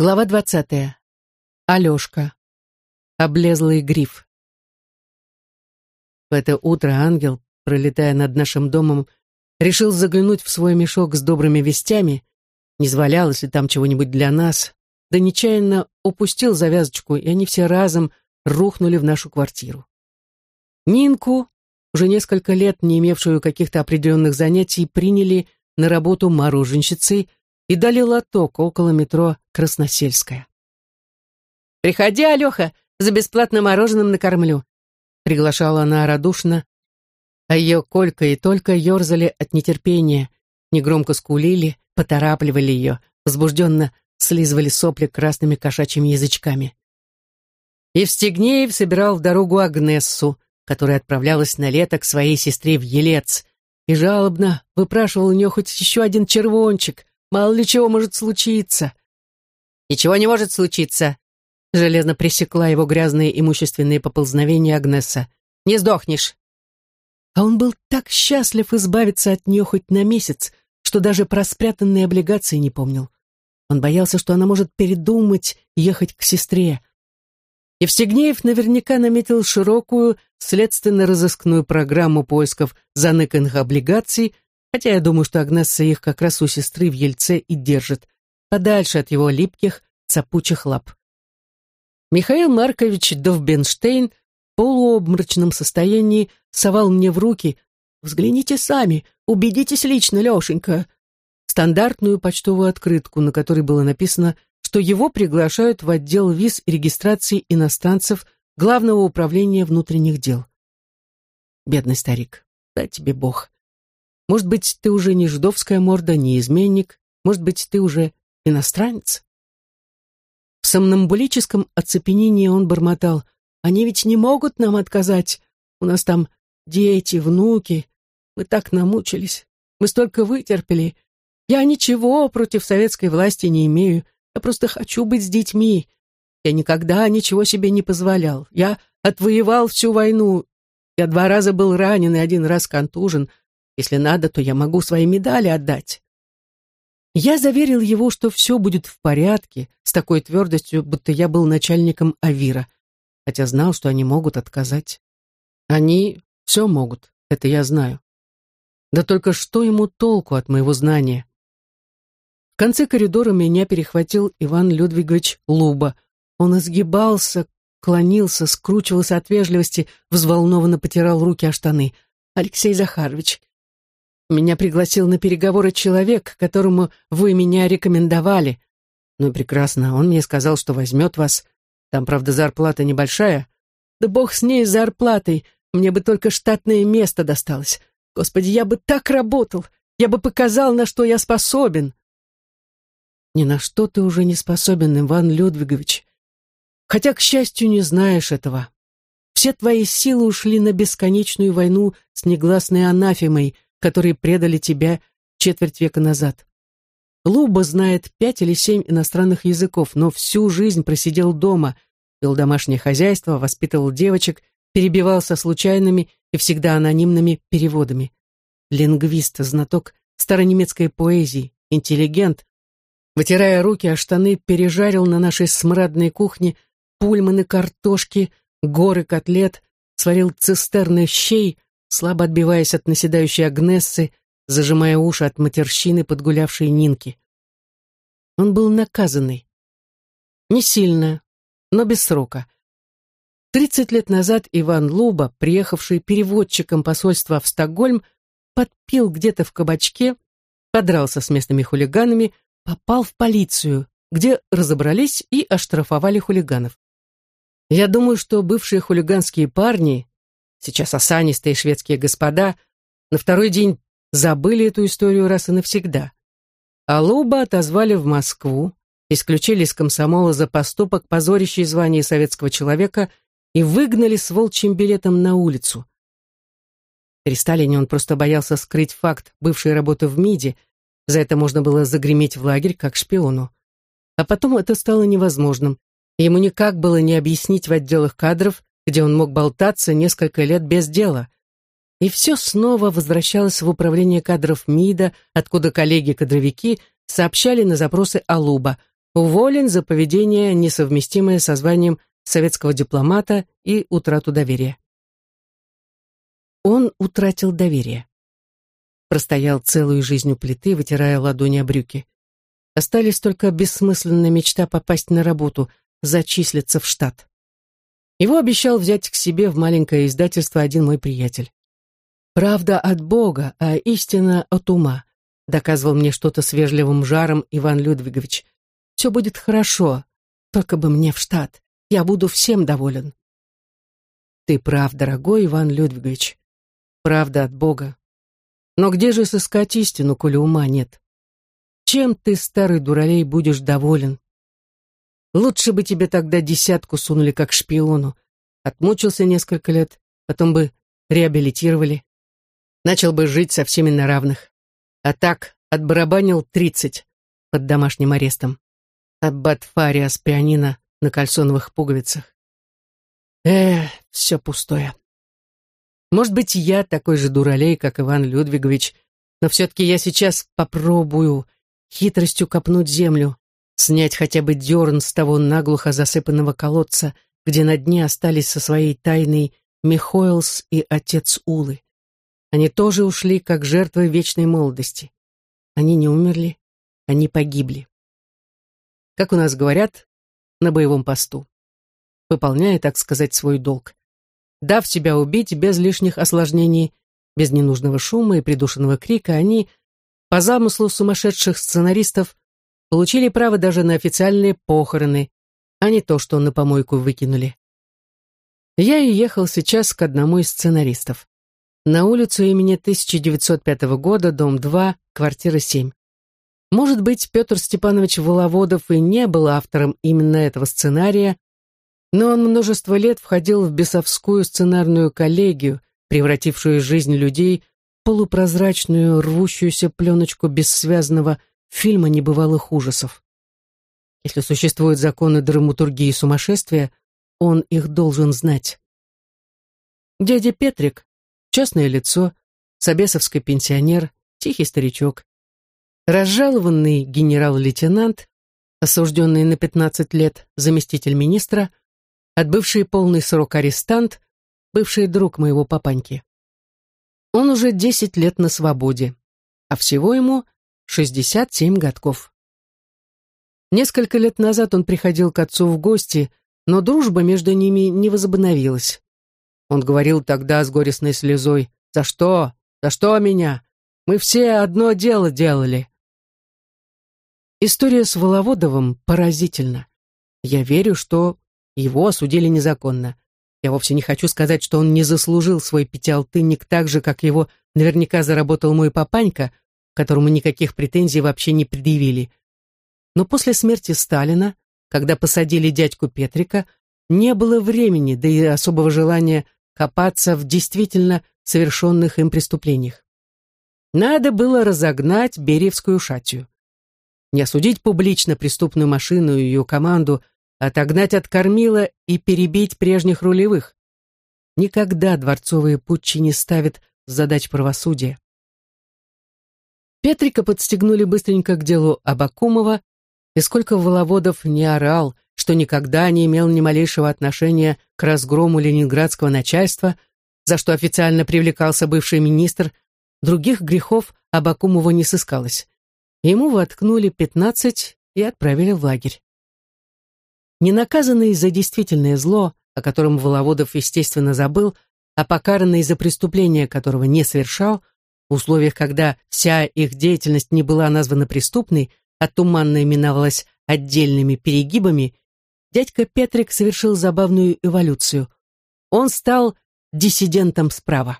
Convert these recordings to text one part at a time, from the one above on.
Глава двадцатая. Алешка. Облезлый гриф. В это утро ангел, пролетая над нашим домом, решил заглянуть в свой мешок с добрыми вестями, не завалялось ли там чего-нибудь для нас, да нечаянно упустил завязочку, и они все разом рухнули в нашу квартиру. Нинку, уже несколько лет не имевшую каких-то определенных занятий, приняли на работу мороженщицей, и дали лоток около метро Красносельская. «Приходи, Алеха, за бесплатным мороженым накормлю», приглашала она радушно, а ее Колька и только ерзали от нетерпения, негромко скулили, поторапливали ее, возбужденно слизывали сопли красными кошачьими язычками. Евстигнеев собирал в дорогу Агнессу, которая отправлялась на лето к своей сестре в Елец, и жалобно выпрашивал у нее хоть еще один червончик, Мало ли чего может случиться. Ничего не может случиться. Железно пресекла его грязные имущественные поползновения Агнеса. Не сдохнешь. А он был так счастлив избавиться от нее хоть на месяц, что даже про спрятанные облигации не помнил. Он боялся, что она может передумать ехать к сестре. Евстигнеев наверняка наметил широкую следственно-розыскную программу поисков заныканных облигаций, Хотя я думаю, что Агнесса их как раз у сестры в Ельце и держит, подальше от его липких, цапучих лап. Михаил Маркович Довбенштейн в полуобморочном состоянии совал мне в руки «Взгляните сами, убедитесь лично, Лешенька», стандартную почтовую открытку, на которой было написано, что его приглашают в отдел виз и регистрации иностранцев Главного управления внутренних дел. Бедный старик, дай тебе Бог. Может быть, ты уже не жидовская морда, не изменник, может быть, ты уже иностранец? В сомнамбулическом оцепенении он бормотал. Они ведь не могут нам отказать. У нас там дети, внуки. Мы так намучились. Мы столько вытерпели. Я ничего против советской власти не имею. Я просто хочу быть с детьми. Я никогда ничего себе не позволял. Я отвоевал всю войну. Я два раза был ранен и один раз контужен. Если надо, то я могу свои медали отдать. Я заверил его, что все будет в порядке, с такой твердостью, будто я был начальником Авира, хотя знал, что они могут отказать. Они все могут, это я знаю. Да только что ему толку от моего знания? В конце коридора меня перехватил Иван Людвигович Луба. Он изгибался, клонился, скручивался от вежливости, взволнованно потирал руки о штаны. «Алексей Захарович, меня пригласил на переговоры человек, которому вы меня рекомендовали. Ну прекрасно, он мне сказал, что возьмет вас. Там, правда, зарплата небольшая. Да бог с ней, с зарплатой. Мне бы только штатное место досталось. Господи, я бы так работал. Я бы показал, на что я способен. Ни на что ты уже не способен, Иван Людвигович. Хотя, к счастью, не знаешь этого. Все твои силы ушли на бесконечную войну с негласной анафемой — которые предали тебя четверть века назад. Луба знает пять или семь иностранных языков, но всю жизнь просидел дома, вел домашнее хозяйство, воспитывал девочек, перебивался случайными и всегда анонимными переводами. Лингвист, знаток старонемецкой поэзии, интеллигент, вытирая руки о штаны, пережарил на нашей смрадной кухне пульманы картошки, горы котлет, сварил цистерны щей, слабо отбиваясь от наседающей Агнессы, зажимая уши от матерщины подгулявшей Нинки. Он был наказанный. Не сильно, но без срока. Тридцать лет назад Иван Луба, приехавший переводчиком посольства в Стокгольм, подпил где-то в кабачке, подрался с местными хулиганами, попал в полицию, где разобрались и оштрафовали хулиганов. Я думаю, что бывшие хулиганские парни, сейчас осанистые шведские господа, на второй день забыли эту историю раз и навсегда. А Луба отозвали в Москву, исключили из комсомола за поступок, позорящий звание советского человека, и выгнали с волчьим билетом на улицу. При Сталине он просто боялся скрыть факт бывшей работы в МИДе, за это можно было загреметь в лагерь как шпиону. А потом это стало невозможным. Ему никак было не объяснить в отделах кадров, где он мог болтаться несколько лет без дела. И все снова возвращалось в управление кадров МИДа, откуда коллеги-кадровики сообщали на запросы Алуба. уволен за поведение, несовместимое со званием советского дипломата и утрату доверия. Он утратил доверие. Простоял целую жизнь у плиты, вытирая ладони о брюки. Остались только бессмысленная мечта попасть на работу, зачислиться в штат. Его обещал взять к себе в маленькое издательство один мой приятель. «Правда от Бога, а истина от ума», доказывал мне что-то с вежливым жаром Иван Людвигович. «Все будет хорошо, только бы мне в штат. Я буду всем доволен». «Ты прав, дорогой Иван Людвигович. Правда от Бога. Но где же сыскать истину, коли ума нет? Чем ты, старый дуралей, будешь доволен? Лучше бы тебе тогда десятку сунули как шпиону. Отмучился несколько лет, потом бы реабилитировали. Начал бы жить со всеми на равных. А так отбарабанил тридцать под домашним арестом. Аббат Фариас пианино на кальсоновых пуговицах. Эх, все пустое. Может быть, я такой же дуралей, как Иван Людвигович, но все-таки я сейчас попробую хитростью копнуть землю, снять хотя бы дерн с того наглухо засыпанного колодца, где на дне остались со своей тайной Михоэлс и отец Улы. Они тоже ушли, как жертвы вечной молодости. Они не умерли, они погибли. Как у нас говорят, на боевом посту. Выполняя, так сказать, свой долг. Дав себя убить без лишних осложнений, без ненужного шума и придушенного крика, они, по замыслу сумасшедших сценаристов, получили право даже на официальные похороны, а не то, что на помойку выкинули. Я и ехал сейчас к одному из сценаристов. На улицу имени 1905 года, дом 2, квартира 7. Может быть, Петр Степанович Воловодов и не был автором именно этого сценария, но он множество лет входил в бесовскую сценарную коллегию, превратившую жизнь людей в полупрозрачную, рвущуюся пленочку бессвязного фильма небывалых ужасов. Если существуют законы драматургии сумасшествия, он их должен знать. Дядя Петрик — частное лицо, собесовский пенсионер, тихий старичок. Разжалованный генерал-лейтенант, осужденный на 15 лет заместитель министра, отбывший полный срок арестант, бывший друг моего папаньки. Он уже 10 лет на свободе, а всего ему 67 годков. Несколько лет назад он приходил к отцу в гости, но дружба между ними не возобновилась. Он говорил тогда с горестной слезой, «За что? За что меня? Мы все одно дело делали». История с Воловодовым поразительна. Я верю, что его осудили незаконно. Я вовсе не хочу сказать, что он не заслужил свой пятиалтынник так же, как его наверняка заработал мой папанька, которому никаких претензий вообще не предъявили. Но после смерти Сталина, когда посадили дядьку Петрика, не было времени, да и особого желания копаться в действительно совершенных им преступлениях. Надо было разогнать Бериевскую шатью. Не осудить публично преступную машину и ее команду, отогнать от кормила и перебить прежних рулевых. Никогда дворцовые путчи не ставят задач правосудия. Петрика подстегнули быстренько к делу Абакумова, и сколько Воловодов не орал, что никогда не имел ни малейшего отношения к разгрому ленинградского начальства, за что официально привлекался бывший министр, других грехов Абакумова не сыскалось. Ему воткнули пятнадцать и отправили в лагерь. Не наказанный за действительное зло, о котором Воловодов, естественно, забыл, а покаранный за преступление, которого не совершал, в условиях, когда вся их деятельность не была названа преступной, а туманно именовалась отдельными перегибами, дядька Петрик совершил забавную эволюцию. Он стал диссидентом справа.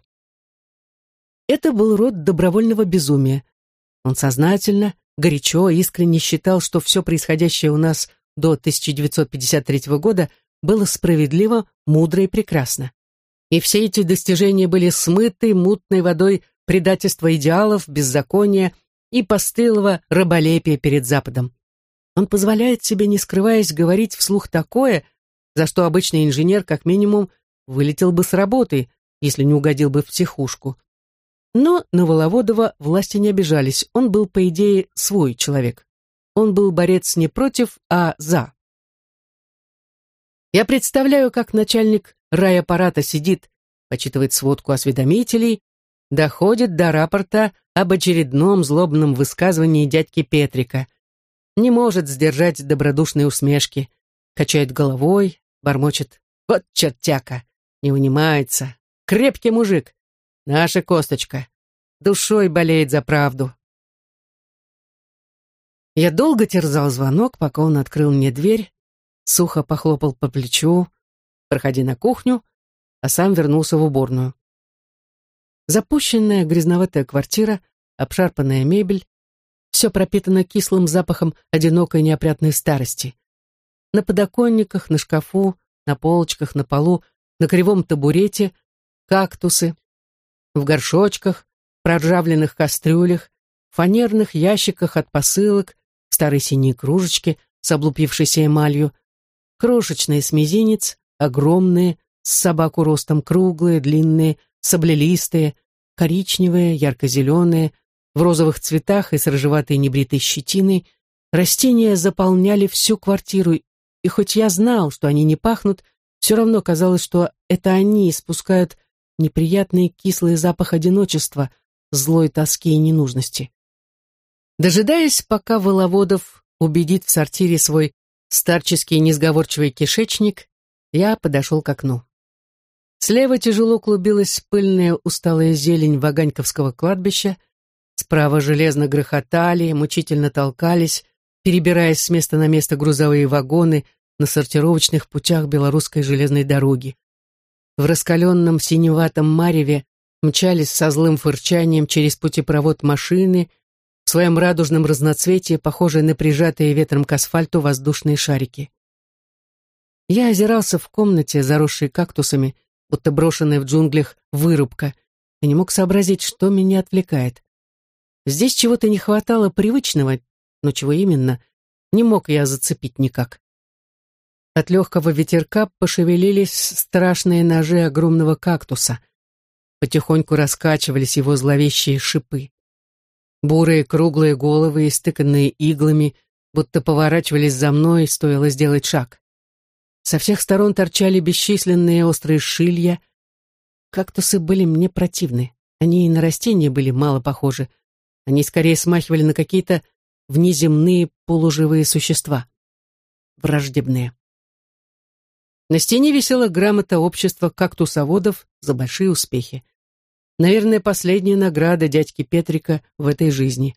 Это был род добровольного безумия. Он сознательно, горячо, искренне считал, что все происходящее у нас до 1953 года было справедливо, мудро и прекрасно. И все эти достижения были смыты мутной водой предательства идеалов, беззакония и постылого раболепия перед Западом. Он позволяет себе, не скрываясь, говорить вслух такое, за что обычный инженер, как минимум, вылетел бы с работы, если не угодил бы в психушку. Но на Воловодова власти не обижались, он был, по идее, свой человек. он был борец не против, а за. Я представляю, как начальник райаппарата сидит, почитывает сводку осведомителей, доходит до рапорта об очередном злобном высказывании дядьки Петрика. Не может сдержать добродушной усмешки, качает головой, бормочет «Вот чертяка!» Не унимается. Крепкий мужик. Наша косточка. Душой болеет за правду. Я долго терзал звонок, пока он открыл мне дверь, сухо похлопал по плечу, проходи на кухню, а сам вернулся в уборную. Запущенная грязноватая квартира, обшарпанная мебель, все пропитано кислым запахом одинокой неопрятной старости. На подоконниках, на шкафу, на полочках, на полу на кривом табурете, кактусы, в горшочках, проржавленных кастрюлях, фанерных ящиках от посылок, старой синей кружечке с облупившейся эмалью, крошечный смезинец, огромные, с собаку ростом круглые, длинные, саблелистые, коричневые, ярко-зеленые, в розовых цветах и с рыжеватой небритой щетиной, растения заполняли всю квартиру, и хоть я знал, что они не пахнут, все равно казалось, что это они испускают неприятный кислый запах одиночества, злой тоски и ненужности. Дожидаясь, пока Воловодов убедит в сортире свой старческий несговорчивый кишечник, я подошел к окну. Слева тяжело клубилась пыльная усталая зелень Ваганьковского кладбища, справа железно грохотали, мучительно толкались, перебираясь с места на место грузовые вагоны на сортировочных путях белорусской железной дороги. В раскаленном синеватом мареве мчались со злым фырчанием через путепровод машины, в своем радужном разноцветии, похожие на прижатые ветром к асфальту воздушные шарики. Я озирался в комнате, заросшей кактусами, будто брошенная в джунглях вырубка, и не мог сообразить, что меня отвлекает. Здесь чего-то не хватало привычного, но чего именно, не мог я зацепить никак. От легкого ветерка пошевелились страшные ножи огромного кактуса. Потихоньку раскачивались его зловещие шипы. Бурые круглые головы, истыканные иглами, будто поворачивались за мной, стоило сделать шаг. Со всех сторон торчали бесчисленные острые шилья. Кактусы были мне противны. Они и на растения были мало похожи. Они скорее смахивали на какие-то внеземные полуживые существа. Враждебные. На стене висела грамота общества кактусоводов за большие успехи. Наверное, последняя награда дядьки Петрика в этой жизни.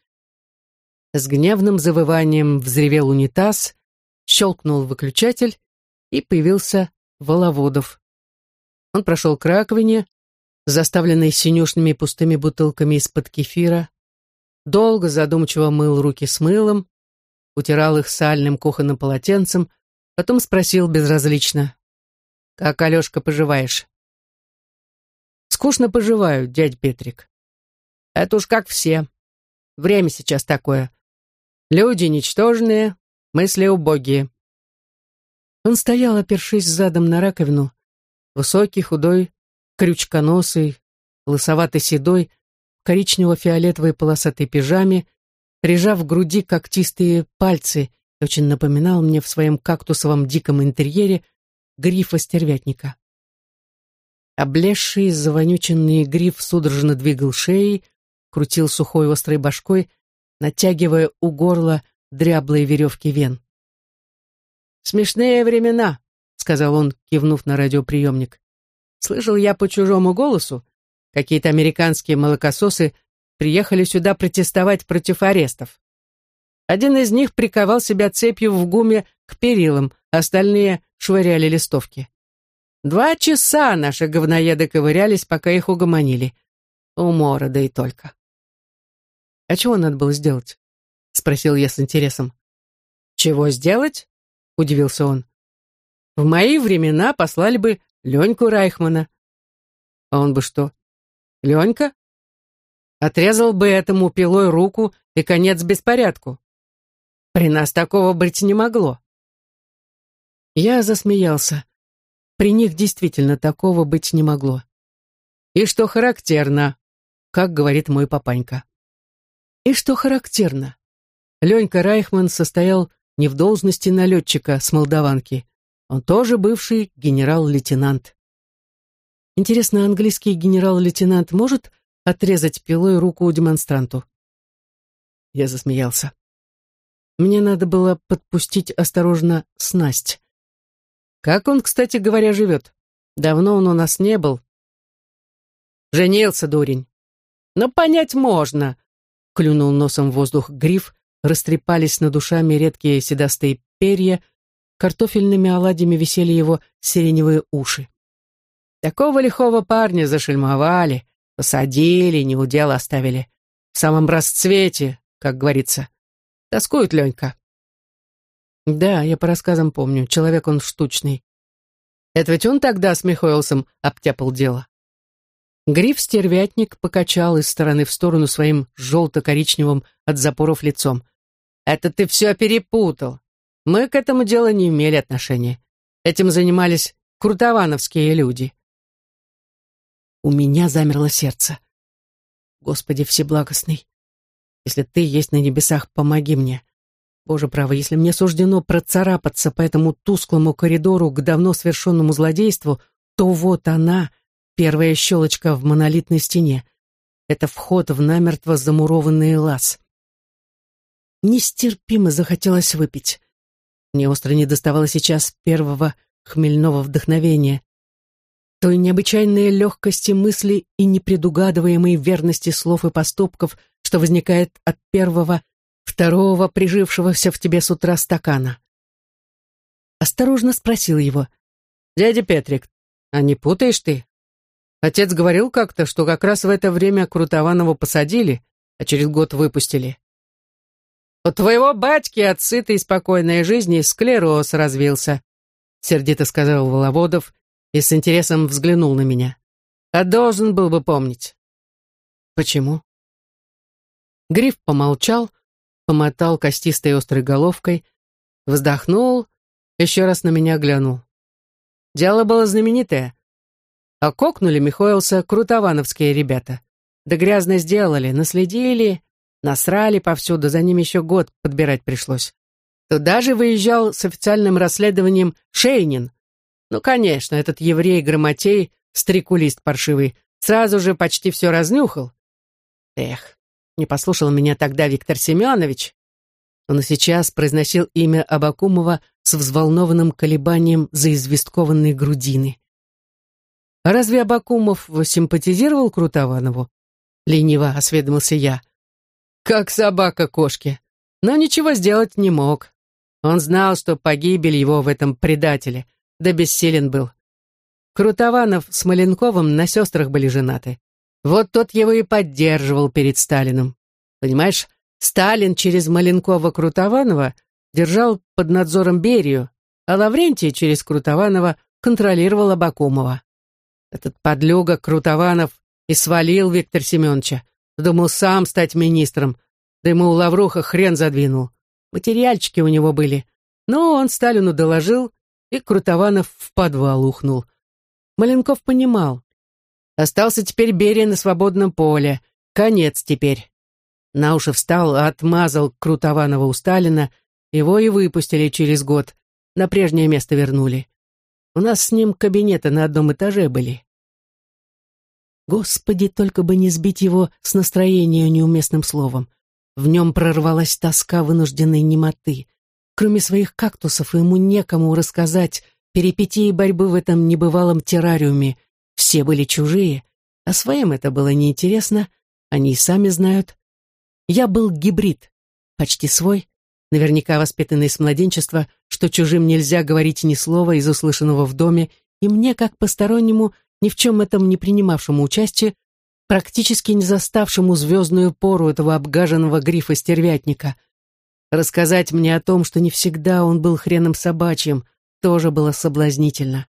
С гневным завыванием взревел унитаз, щелкнул выключатель, и появился Воловодов. Он прошел к раковине, заставленной синюшными пустыми бутылками из-под кефира, долго задумчиво мыл руки с мылом, утирал их сальным кухонным полотенцем, потом спросил безразлично. Как, Алешка, поживаешь? Скучно поживаю, дядь Петрик. Это уж как все. Время сейчас такое. Люди ничтожные, мысли убогие. Он стоял, опершись задом на раковину, высокий, худой, крючконосый, лысовато-седой, коричнево-фиолетовой полосатой пижаме, прижав в груди когтистые пальцы, очень напоминал мне в своем кактусовом диком интерьере грифа стервятника. Облезший, завонюченный гриф судорожно двигал шеей, крутил сухой острой башкой, натягивая у горла дряблые веревки вен. «Смешные времена», — сказал он, кивнув на радиоприемник. «Слышал я по чужому голосу, какие-то американские молокососы приехали сюда протестовать против арестов. Один из них приковал себя цепью в гуме к перилам, остальные швыряли листовки. Два часа наши говноеды ковырялись, пока их угомонили. Умора, да и только. «А чего надо было сделать?» — спросил я с интересом. «Чего сделать?» — удивился он. «В мои времена послали бы Леньку Райхмана». «А он бы что, Ленька?» «Отрезал бы этому пилой руку и конец беспорядку. При нас такого быть не могло». Я засмеялся. При них действительно такого быть не могло. И что характерно, как говорит мой папанька. И что характерно. Ленька Райхман состоял не в должности налетчика с молдаванки. Он тоже бывший генерал-лейтенант. Интересно, английский генерал-лейтенант может отрезать пилой руку демонстранту? Я засмеялся. Мне надо было подпустить осторожно снасть. Как он, кстати говоря, живет? Давно он у нас не был. Женился, дурень. Но понять можно. Клюнул носом в воздух гриф, растрепались над душами редкие седастые перья, картофельными оладьями висели его сиреневые уши. Такого лихого парня зашельмовали, посадили, не удел оставили. В самом расцвете, как говорится. Тоскует Ленька. Да, я по рассказам помню, человек он штучный. Это ведь он тогда с Михоэлсом обтяпал дело. Гриф-стервятник покачал из стороны в сторону своим желто-коричневым от запоров лицом. «Это ты все перепутал. Мы к этому делу не имели отношения. Этим занимались крутовановские люди». У меня замерло сердце. Господи Всеблагостный, если ты есть на небесах, помоги мне. Боже право, если мне суждено процарапаться по этому тусклому коридору к давно свершенному злодейству, то вот она, первая щелочка в монолитной стене. Это вход в намертво замурованный лаз. Нестерпимо захотелось выпить. Мне остро не доставало сейчас первого хмельного вдохновения, той необычайной легкости мысли и непредугадываемой верности слов и поступков, что возникает от первого второго прижившегося в тебе с утра стакана. Осторожно спросил его. «Дядя Петрик, а не путаешь ты? Отец говорил как-то, что как раз в это время Крутованова посадили, а через год выпустили. У твоего батьки от сытой и спокойной жизни склероз развился», сердито сказал Воловодов и с интересом взглянул на меня. «А должен был бы помнить». «Почему?» Гриф помолчал, помотал костистой острой головкой, вздохнул, еще раз на меня глянул. Дело было знаменитое. А кокнули Михоэлса крутовановские ребята. Да грязно сделали, наследили, насрали повсюду, за ним еще год подбирать пришлось. Туда же выезжал с официальным расследованием Шейнин. Ну, конечно, этот еврей-грамотей, стрекулист паршивый, сразу же почти все разнюхал. Эх, не послушал меня тогда Виктор Семенович. Он и сейчас произносил имя Абакумова с взволнованным колебанием заизвесткованной грудины. Разве Абакумов симпатизировал Крутованову? Лениво осведомился я. Как собака кошке. Но ничего сделать не мог. Он знал, что погибель его в этом предателе, да бессилен был. Крутованов с Маленковым на сестрах были женаты. Вот тот его и поддерживал перед Сталиным. Понимаешь, Сталин через Маленкова-Крутованова держал под надзором Берию, а Лаврентий через Крутованова контролировал Абакумова. Этот подлюга Крутованов и свалил Виктора Семеновича. Думал сам стать министром, да ему у Лавруха хрен задвинул. Материальчики у него были. Но он Сталину доложил, и Крутованов в подвал ухнул. Маленков понимал, Остался теперь Берия на свободном поле. Конец теперь. На уши встал, отмазал Крутованова у Сталина. Его и выпустили через год. На прежнее место вернули. У нас с ним кабинеты на одном этаже были. Господи, только бы не сбить его с настроения неуместным словом. В нем прорвалась тоска вынужденной немоты. Кроме своих кактусов, ему некому рассказать перипетии борьбы в этом небывалом террариуме — все были чужие, а своим это было неинтересно, они и сами знают. Я был гибрид, почти свой, наверняка воспитанный с младенчества, что чужим нельзя говорить ни слова из услышанного в доме, и мне, как постороннему, ни в чем этом не принимавшему участие, практически не заставшему звездную пору этого обгаженного грифа стервятника. Рассказать мне о том, что не всегда он был хреном собачьим, тоже было соблазнительно.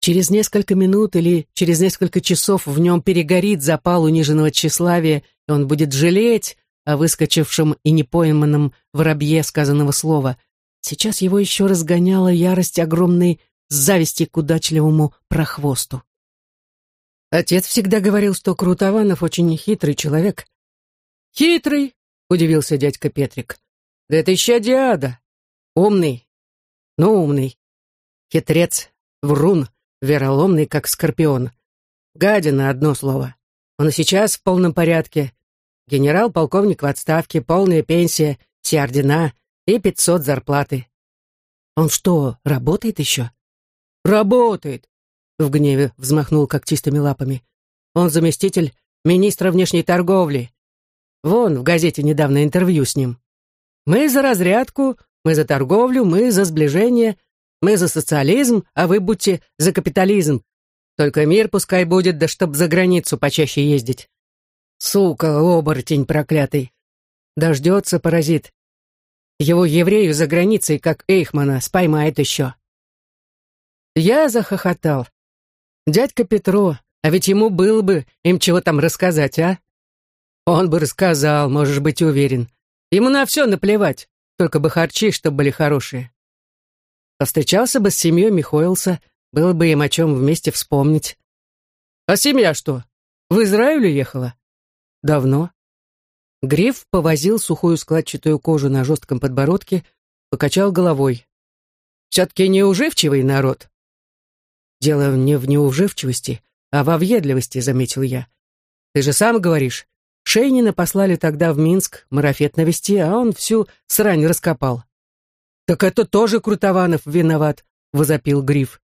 Через несколько минут или через несколько часов в нем перегорит запал униженного тщеславия, и он будет жалеть о выскочившем и непойманном воробье сказанного слова. Сейчас его еще разгоняла ярость огромной зависти к удачливому прохвосту. Отец всегда говорил, что Крутованов очень хитрый человек. Хитрый, удивился дядька Петрик. Да это еще Диада. Умный. Ну, умный. Хитрец, врун, вероломный, как скорпион. Гадина, одно слово. Он сейчас в полном порядке. Генерал-полковник в отставке, полная пенсия, все ордена и пятьсот зарплаты. Он что, работает еще? Работает, в гневе взмахнул когтистыми лапами. Он заместитель министра внешней торговли. Вон, в газете недавно интервью с ним. Мы за разрядку, мы за торговлю, мы за сближение, мы за социализм, а вы будьте за капитализм. Только мир пускай будет, да чтоб за границу почаще ездить. Сука, оборотень проклятый. Дождется паразит. Его еврею за границей, как Эйхмана, споймает еще. Я захохотал. Дядька Петро, а ведь ему было бы им чего там рассказать, а? Он бы рассказал, можешь быть уверен. Ему на все наплевать, только бы харчи, чтобы были хорошие. Повстречался бы с семьей Михоэлса, было бы им о чем вместе вспомнить. А семья что, в Израиль ехала? Давно. Гриф повозил сухую складчатую кожу на жестком подбородке, покачал головой. Все-таки неуживчивый народ. Дело не в неуживчивости, а во въедливости, заметил я. Ты же сам говоришь, Шейнина послали тогда в Минск марафет навести, а он всю срань раскопал. «Так это тоже Крутованов виноват», — возопил Гриф.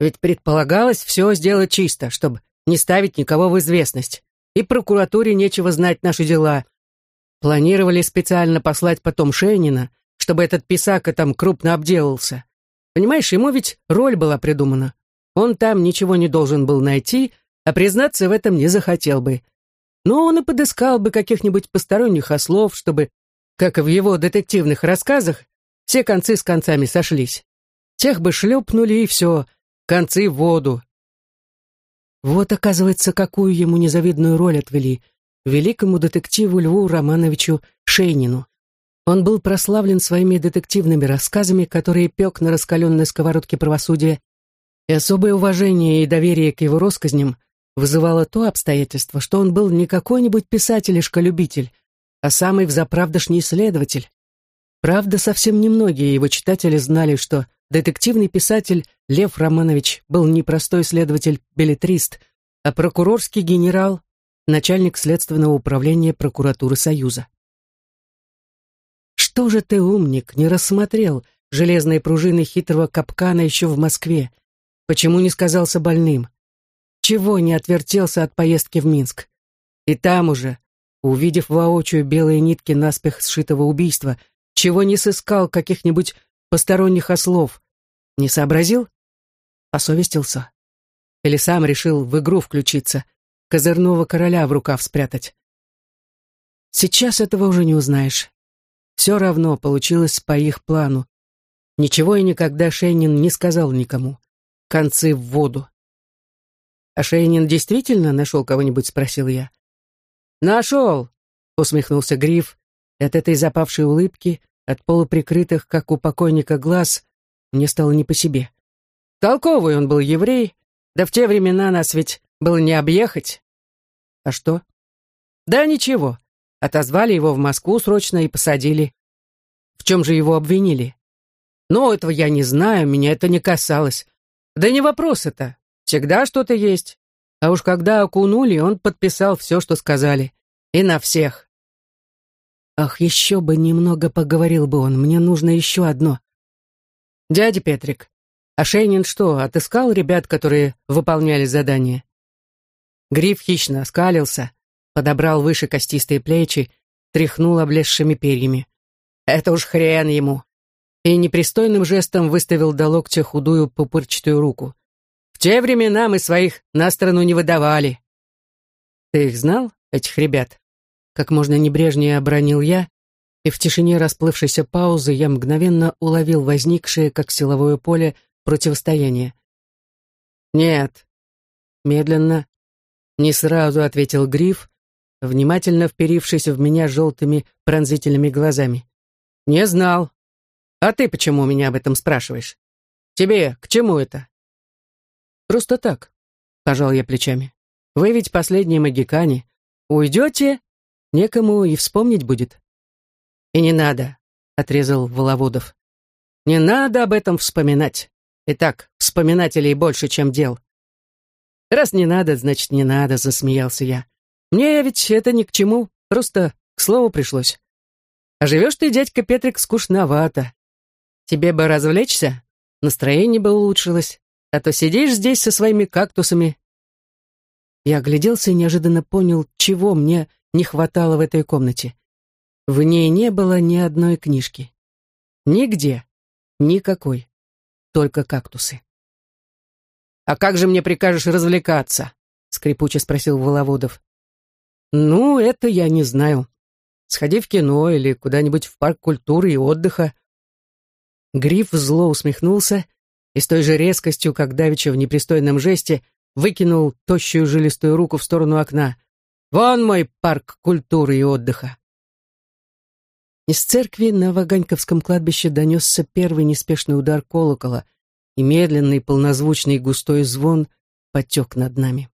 «Ведь предполагалось все сделать чисто, чтобы не ставить никого в известность. И прокуратуре нечего знать наши дела. Планировали специально послать потом Шейнина, чтобы этот писака там крупно обделался. Понимаешь, ему ведь роль была придумана. Он там ничего не должен был найти, а признаться в этом не захотел бы. Но он и подыскал бы каких-нибудь посторонних ослов, чтобы, как и в его детективных рассказах, все концы с концами сошлись. Тех бы шлепнули, и все, концы в воду. Вот, оказывается, какую ему незавидную роль отвели великому детективу Льву Романовичу Шейнину. Он был прославлен своими детективными рассказами, которые пек на раскаленной сковородке правосудия, и особое уважение и доверие к его россказням вызывало то обстоятельство, что он был не какой-нибудь писателишка-любитель, а самый взаправдошний исследователь. Правда, совсем немногие его читатели знали, что детективный писатель Лев Романович был не простой следователь-билетрист, а прокурорский генерал, начальник следственного управления прокуратуры Союза. Что же ты, умник, не рассмотрел железные пружины хитрого капкана еще в Москве? Почему не сказался больным? Чего не отвертелся от поездки в Минск? И там уже, увидев воочию белые нитки наспех сшитого убийства, чего не сыскал каких-нибудь посторонних ослов? Не сообразил? Посовестился? Или сам решил в игру включиться, козырного короля в рукав спрятать? Сейчас этого уже не узнаешь. Все равно получилось по их плану. Ничего и никогда Шейнин не сказал никому. Концы в воду. «А Шейнин действительно нашел кого-нибудь?» — спросил я. «Нашел!» — усмехнулся Гриф, от этой запавшей улыбки, от полуприкрытых, как у покойника, глаз, мне стало не по себе. Толковый он был еврей, да в те времена нас ведь было не объехать. А что? Да ничего. Отозвали его в Москву срочно и посадили. В чем же его обвинили? Ну, этого я не знаю, меня это не касалось. Да не вопрос это. Всегда что-то есть. А уж когда окунули, он подписал все, что сказали. И на всех. Ах, еще бы немного поговорил бы он, мне нужно еще одно. Дядя Петрик, а Шейнин что, отыскал ребят, которые выполняли задание? Гриф хищно оскалился, подобрал выше костистые плечи, тряхнул облезшими перьями. Это уж хрен ему. И непристойным жестом выставил до локтя худую пупырчатую руку. В те времена мы своих на страну не выдавали. Ты их знал, этих ребят? Как можно небрежнее обронил я, и в тишине расплывшейся паузы я мгновенно уловил возникшее, как силовое поле, противостояние. «Нет», — медленно, не сразу ответил Гриф, внимательно вперившись в меня желтыми пронзительными глазами. «Не знал. А ты почему меня об этом спрашиваешь? Тебе к чему это?» «Просто так», — пожал я плечами. «Вы ведь последние магикане. Уйдете, некому и вспомнить будет. «И не надо», — отрезал Воловодов. «Не надо об этом вспоминать. Итак, вспоминателей больше, чем дел». «Раз не надо, значит, не надо», — засмеялся я. «Мне ведь это ни к чему, просто к слову пришлось. А живешь ты, дядька Петрик, скучновато. Тебе бы развлечься, настроение бы улучшилось, а то сидишь здесь со своими кактусами». Я огляделся и неожиданно понял, чего мне не хватало в этой комнате. В ней не было ни одной книжки. Нигде. Никакой. Только кактусы. «А как же мне прикажешь развлекаться?» — скрипуче спросил Воловодов. «Ну, это я не знаю. Сходи в кино или куда-нибудь в парк культуры и отдыха». Гриф зло усмехнулся и с той же резкостью, как давеча в непристойном жесте, выкинул тощую жилистую руку в сторону окна. «Вон мой парк культуры и отдыха!» Из церкви на Ваганьковском кладбище донесся первый неспешный удар колокола — и медленный полнозвучный густой звон потек над нами.